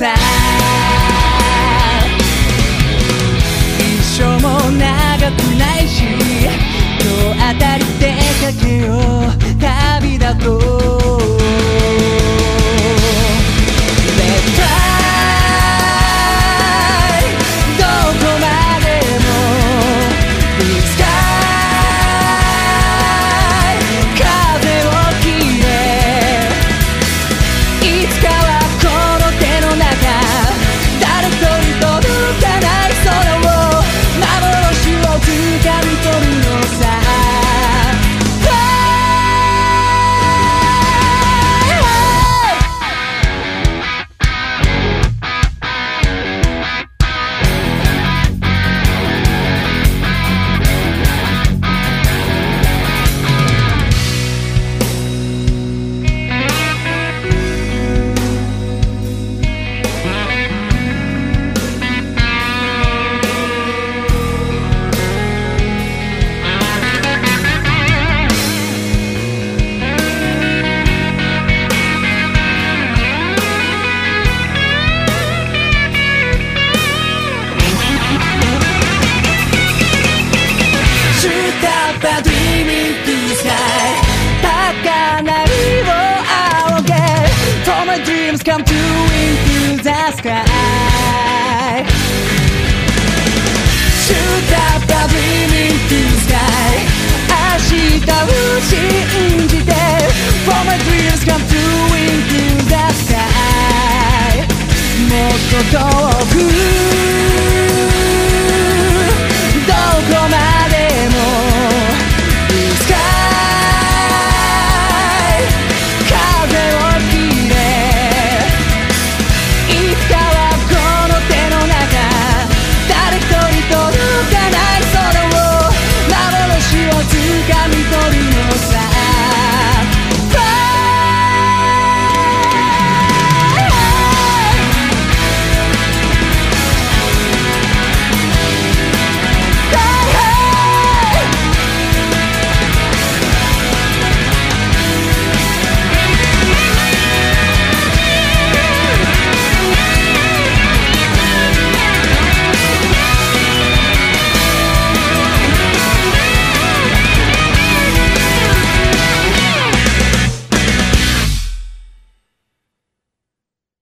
inside dreams come true into the sky Shoot up a dream into sky 明日を信じて For my dreams come true into the sky もっと遠